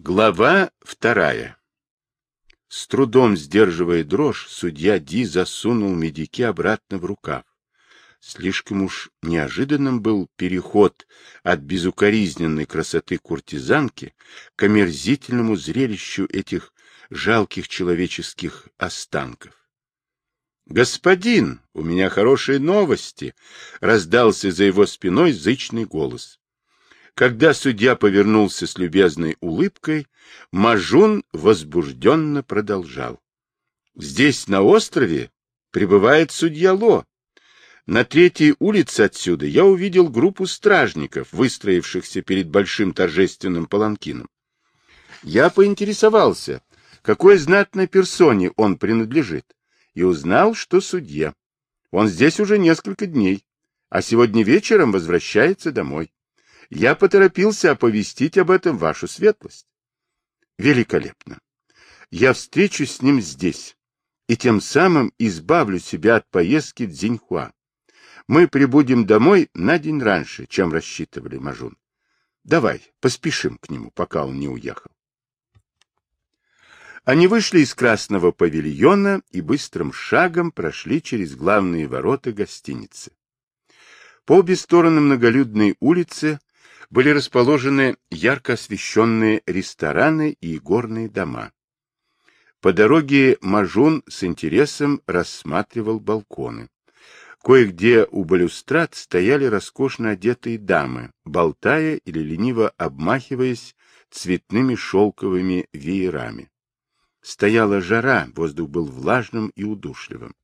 Глава вторая. С трудом сдерживая дрожь, судья Ди засунул медики обратно в рукав. Слишком уж неожиданным был переход от безукоризненной красоты куртизанки к омерзительному зрелищу этих жалких человеческих останков. «Господин, у меня хорошие новости!» — раздался за его спиной зычный голос. Когда судья повернулся с любезной улыбкой, Мажун возбужденно продолжал. Здесь, на острове, пребывает судья Ло. На третьей улице отсюда я увидел группу стражников, выстроившихся перед большим торжественным паланкином. Я поинтересовался, какой знатной персоне он принадлежит, и узнал, что судья. Он здесь уже несколько дней, а сегодня вечером возвращается домой. Я поторопился оповестить об этом вашу светлость. Великолепно. Я встречусь с ним здесь и тем самым избавлю себя от поездки в Дзиньхуа. Мы прибудем домой на день раньше, чем рассчитывали, Мажун. Давай, поспешим к нему, пока он не уехал. Они вышли из красного павильона и быстрым шагом прошли через главные ворота гостиницы. По обе стороны многолюдной улицы были расположены ярко освещенные рестораны и горные дома. По дороге Мажун с интересом рассматривал балконы. Кое-где у балюстрад стояли роскошно одетые дамы, болтая или лениво обмахиваясь цветными шелковыми веерами. Стояла жара, воздух был влажным и удушливым.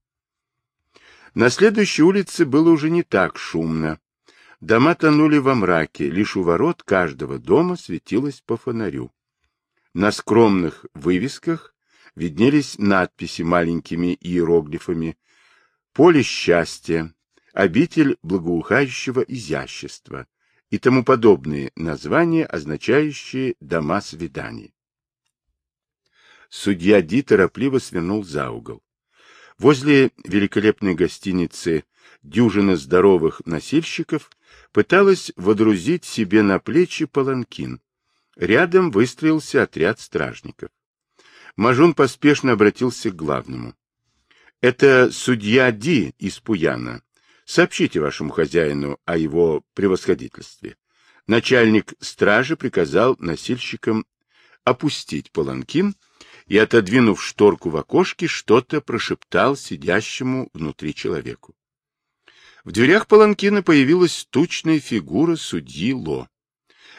На следующей улице было уже не так шумно, Дома тонули во мраке, лишь у ворот каждого дома светилось по фонарю. На скромных вывесках виднелись надписи маленькими иероглифами «Поле счастья», «Обитель благоухающего изящества» и тому подобные названия, означающие «дома свиданий». Судья Ди торопливо свернул за угол. Возле великолепной гостиницы дюжина здоровых носильщиков пыталась водрузить себе на плечи паланкин. Рядом выстроился отряд стражников. Мажун поспешно обратился к главному. — Это судья Ди из Пуяна. Сообщите вашему хозяину о его превосходительстве. Начальник стражи приказал носильщикам опустить паланкин и, отодвинув шторку в окошке, что-то прошептал сидящему внутри человеку. В дверях паланкина появилась тучная фигура судьи Ло.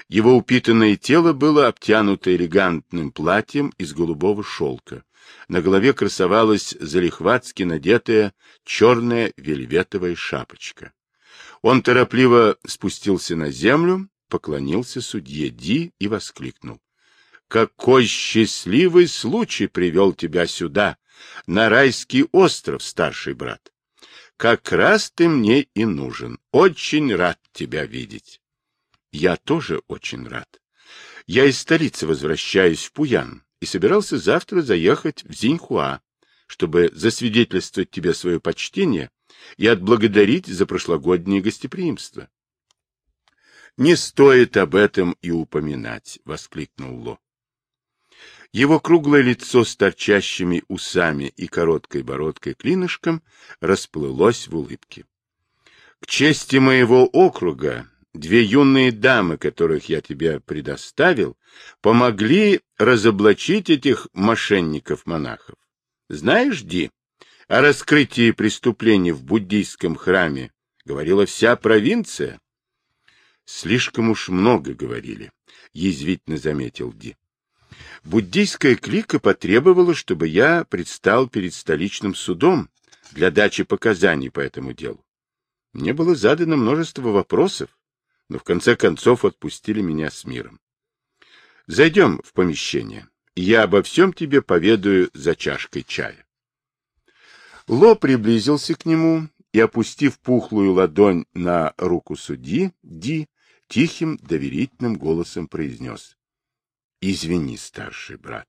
Его упитанное тело было обтянуто элегантным платьем из голубого шелка. На голове красовалась залихватски надетая черная вельветовая шапочка. Он торопливо спустился на землю, поклонился судье Ди и воскликнул. — Какой счастливый случай привел тебя сюда, на райский остров, старший брат! Как раз ты мне и нужен. Очень рад тебя видеть. Я тоже очень рад. Я из столицы возвращаюсь в Пуян и собирался завтра заехать в Зиньхуа, чтобы засвидетельствовать тебе свое почтение и отблагодарить за прошлогоднее гостеприимство. — Не стоит об этом и упоминать, — воскликнул Ло. Его круглое лицо с торчащими усами и короткой бородкой-клинышком расплылось в улыбке. К чести моего округа, две юные дамы, которых я тебе предоставил, помогли разоблачить этих мошенников-монахов. Знаешь, Ди, о раскрытии преступлений в буддийском храме говорила вся провинция. Слишком уж много говорили, язвительно заметил Ди. Буддийская клика потребовала, чтобы я предстал перед столичным судом для дачи показаний по этому делу. Мне было задано множество вопросов, но в конце концов отпустили меня с миром. Зайдем в помещение, и я обо всем тебе поведаю за чашкой чая. Ло приблизился к нему и, опустив пухлую ладонь на руку судьи, Ди тихим доверительным голосом произнес. Извини, старший брат.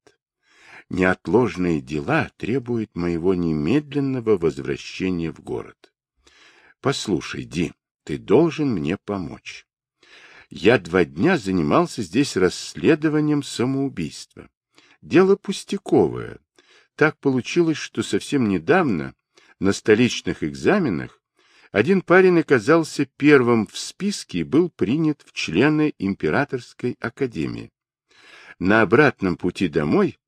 Неотложные дела требуют моего немедленного возвращения в город. Послушай, Ди, ты должен мне помочь. Я два дня занимался здесь расследованием самоубийства. Дело пустяковое. Так получилось, что совсем недавно на столичных экзаменах один парень оказался первым в списке и был принят в члены Императорской академии. На обратном пути домой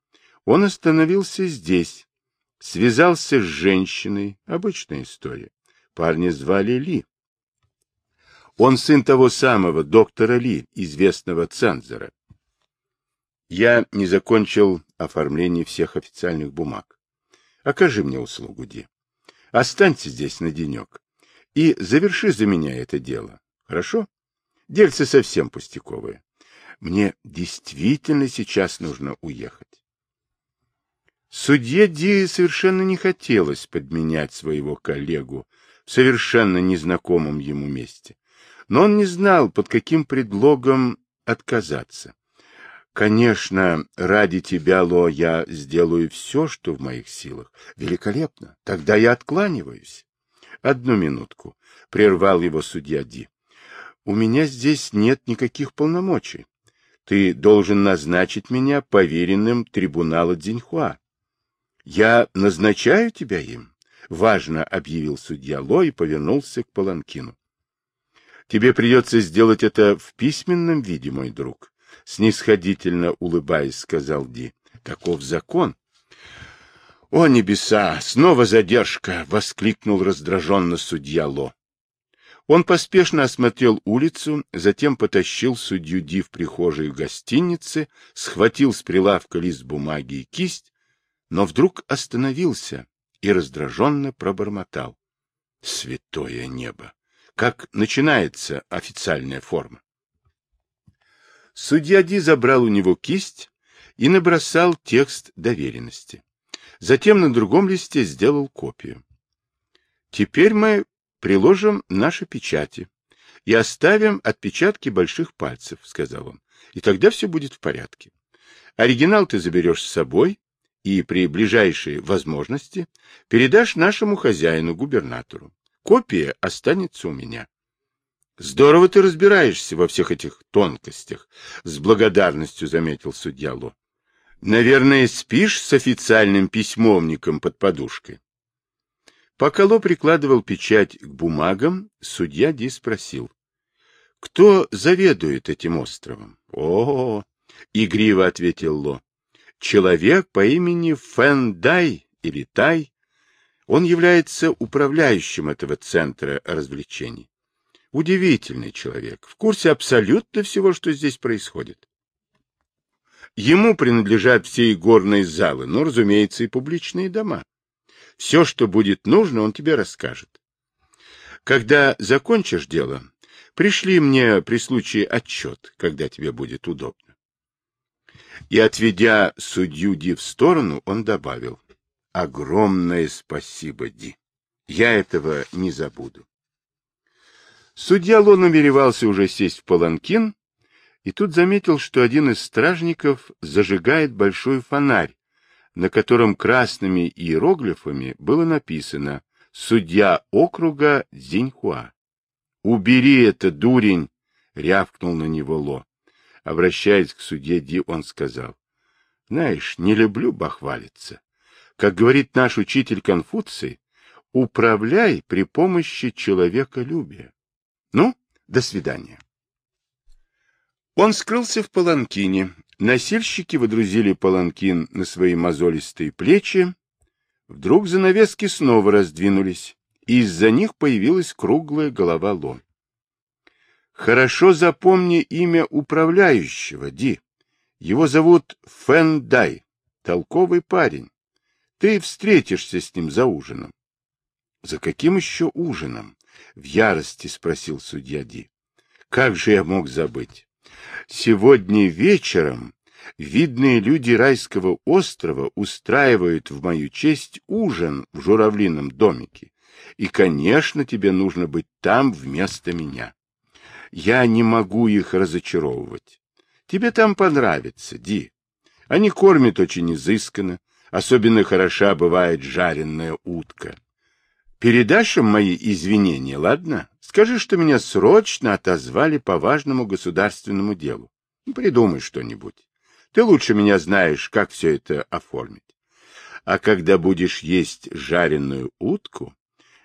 он остановился здесь, связался с женщиной, обычная история. Парня звали Ли. Он сын того самого доктора Ли, известного цензора. Я не закончил оформление всех официальных бумаг. Окажи мне услугу, Ди. Останься здесь на денек и заверши за меня это дело. Хорошо? Дельце совсем пустяковое. Мне действительно сейчас нужно уехать. Судье Ди совершенно не хотелось подменять своего коллегу в совершенно незнакомом ему месте. Но он не знал, под каким предлогом отказаться. Конечно, ради тебя, Ло, я сделаю все, что в моих силах. Великолепно. Тогда я откланиваюсь. Одну минутку. Прервал его судья Ди. У меня здесь нет никаких полномочий. Ты должен назначить меня поверенным трибунала Дзиньхуа. Я назначаю тебя им, важно объявил судья Ло и повернулся к Паланкину. Тебе придется сделать это в письменном виде, мой друг, снисходительно улыбаясь, сказал Ди. Таков закон. О небеса, снова задержка, воскликнул раздраженно судья Ло. Он поспешно осмотрел улицу, затем потащил судью Ди в прихожую гостиницы, схватил с прилавка лист бумаги и кисть, но вдруг остановился и раздраженно пробормотал. Святое небо! Как начинается официальная форма? Судья Ди забрал у него кисть и набросал текст доверенности. Затем на другом листе сделал копию. Теперь мы приложим наши печати и оставим отпечатки больших пальцев, — сказал он, — и тогда все будет в порядке. Оригинал ты заберешь с собой и при ближайшей возможности передашь нашему хозяину, губернатору. Копия останется у меня. Здорово ты разбираешься во всех этих тонкостях, с благодарностью заметил судья Ло. Наверное, спишь с официальным письмовником под подушкой. Пока Ло прикладывал печать к бумагам, судья Ди спросил. — Кто заведует этим островом? — О, — игриво ответил Ло. — Человек по имени Фэн Дай или Тай. Он является управляющим этого центра развлечений. Удивительный человек, в курсе абсолютно всего, что здесь происходит. Ему принадлежат все и горные залы, но, разумеется, и публичные дома. Все, что будет нужно, он тебе расскажет. Когда закончишь дело, пришли мне при случае отчет, когда тебе будет удобно. И, отведя судью Ди в сторону, он добавил, огромное спасибо, Ди. Я этого не забуду. Судья Ло намеревался уже сесть в паланкин, и тут заметил, что один из стражников зажигает большой фонарь, на котором красными иероглифами было написано «Судья округа Дзиньхуа». «Убери это, дурень!» — рявкнул на него Ло. Обращаясь к судье Ди, он сказал, «Знаешь, не люблю бахвалиться. Как говорит наш учитель Конфуций, управляй при помощи человеколюбия. Ну, до свидания». Он скрылся в паланкине, Носильщики водрузили паланкин на свои мозолистые плечи. Вдруг занавески снова раздвинулись, и из-за них появилась круглая голова Ло. Хорошо запомни имя управляющего, Ди. Его зовут Фэн Дай, толковый парень. Ты встретишься с ним за ужином. — За каким еще ужином? — в ярости спросил судья Ди. — Как же я мог забыть? Сегодня вечером видные люди райского острова устраивают в мою честь ужин в журавлином домике. И, конечно, тебе нужно быть там вместо меня. Я не могу их разочаровывать. Тебе там понравится, Ди. Они кормят очень изысканно, особенно хороша бывает жареная утка. Передашь им мои извинения, ладно? — Скажи, что меня срочно отозвали по важному государственному делу. Придумай что-нибудь. Ты лучше меня знаешь, как все это оформить. А когда будешь есть жареную утку,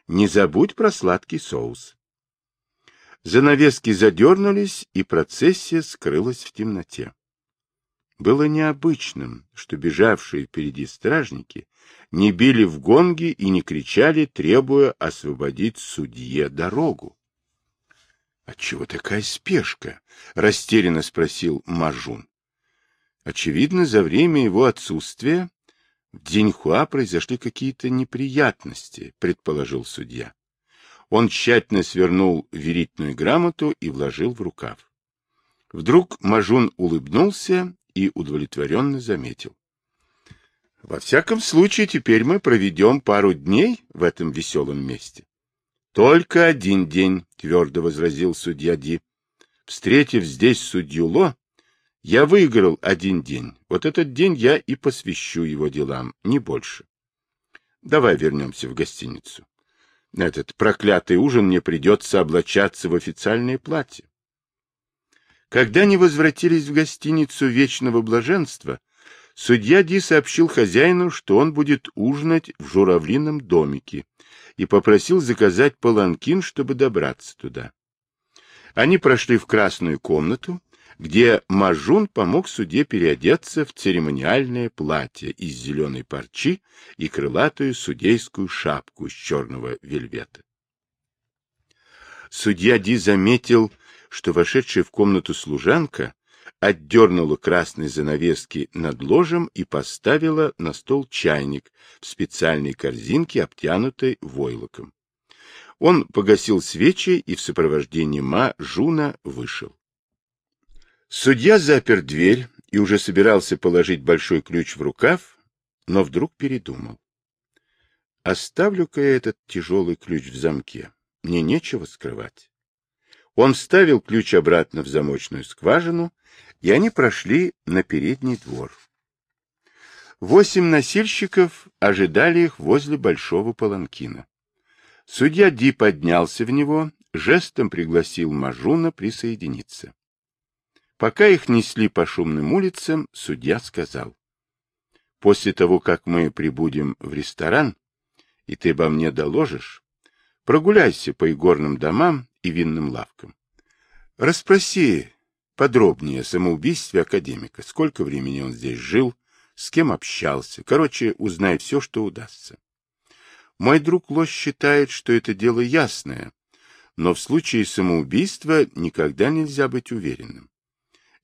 не забудь про сладкий соус. Занавески задернулись, и процессия скрылась в темноте. Было необычным, что бежавшие впереди стражники не били в гонги и не кричали, требуя освободить судье дорогу. — Отчего такая спешка? — растерянно спросил Мажун. Очевидно, за время его отсутствия в Деньхуа произошли какие-то неприятности, предположил судья. Он тщательно свернул верительную грамоту и вложил в рукав. Вдруг Мажун улыбнулся и удовлетворенно заметил. Во всяком случае, теперь мы проведем пару дней в этом веселом месте. Только один день, твердо возразил судья Ди. Встретив здесь судью Ло, я выиграл один день. Вот этот день я и посвящу его делам, не больше. Давай вернемся в гостиницу. На этот проклятый ужин мне придется облачаться в официальное платье. Когда они возвратились в гостиницу Вечного Блаженства, судья Ди сообщил хозяину, что он будет ужинать в журавлином домике, и попросил заказать паланкин, чтобы добраться туда. Они прошли в красную комнату, где Мажун помог суде переодеться в церемониальное платье из зеленой парчи и крылатую судейскую шапку из черного вельвета. Судья Ди заметил, что вошедшая в комнату служанка отдернула красные занавески над ложем и поставила на стол чайник в специальной корзинке, обтянутой войлоком. Он погасил свечи и в сопровождении Ма Жуна вышел. Судья запер дверь и уже собирался положить большой ключ в рукав, но вдруг передумал. Оставлю-ка этот тяжелый ключ в замке. Мне нечего скрывать. Он вставил ключ обратно в замочную скважину, и они прошли на передний двор. Восемь носильщиков ожидали их возле большого паланкина. Судья Ди поднялся в него, жестом пригласил Мажуна присоединиться. Пока их несли по шумным улицам, судья сказал. После того, как мы прибудем в ресторан, и ты обо мне доложишь, прогуляйся по игорным домам и винным лавкам. Расспроси подробнее о самоубийстве академика, сколько времени он здесь жил, с кем общался. Короче, узнай все, что удастся. Мой друг Лось считает, что это дело ясное, но в случае самоубийства никогда нельзя быть уверенным.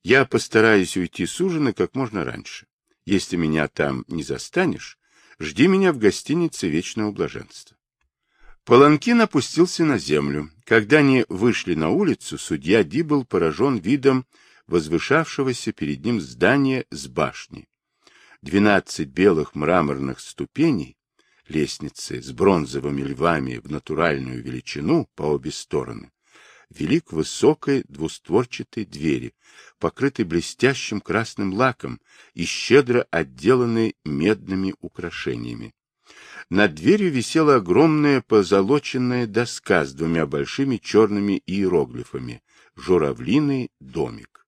Я постараюсь уйти с ужина как можно раньше. Если меня там не застанешь, жди меня в гостинице Вечного Блаженства. Паланкин опустился на землю. Когда они вышли на улицу, судья Ди был поражен видом возвышавшегося перед ним здания с башней. Двенадцать белых мраморных ступеней, лестницы с бронзовыми львами в натуральную величину по обе стороны, вели к высокой двустворчатой двери, покрытой блестящим красным лаком и щедро отделанной медными украшениями. Над дверью висела огромная позолоченная доска с двумя большими черными иероглифами «Журавлиный домик».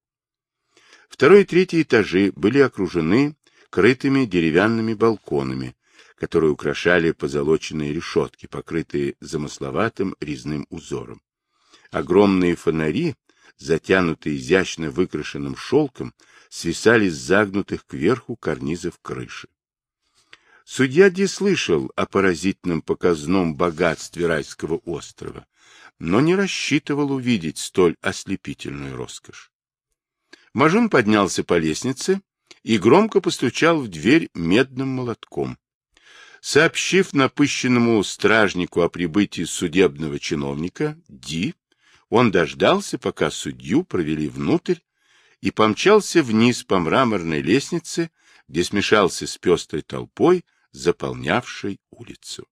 Второй и третий этажи были окружены крытыми деревянными балконами, которые украшали позолоченные решетки, покрытые замысловатым резным узором. Огромные фонари, затянутые изящно выкрашенным шелком, свисали с загнутых кверху карнизов крыши. Судья Ди слышал о поразительном показном богатстве райского острова, но не рассчитывал увидеть столь ослепительную роскошь. Мажун поднялся по лестнице и громко постучал в дверь медным молотком. Сообщив напыщенному стражнику о прибытии судебного чиновника, Ди он дождался, пока судью провели внутрь, и помчался вниз по мраморной лестнице, где смешался с пестрой толпой, заполнявшей улицу.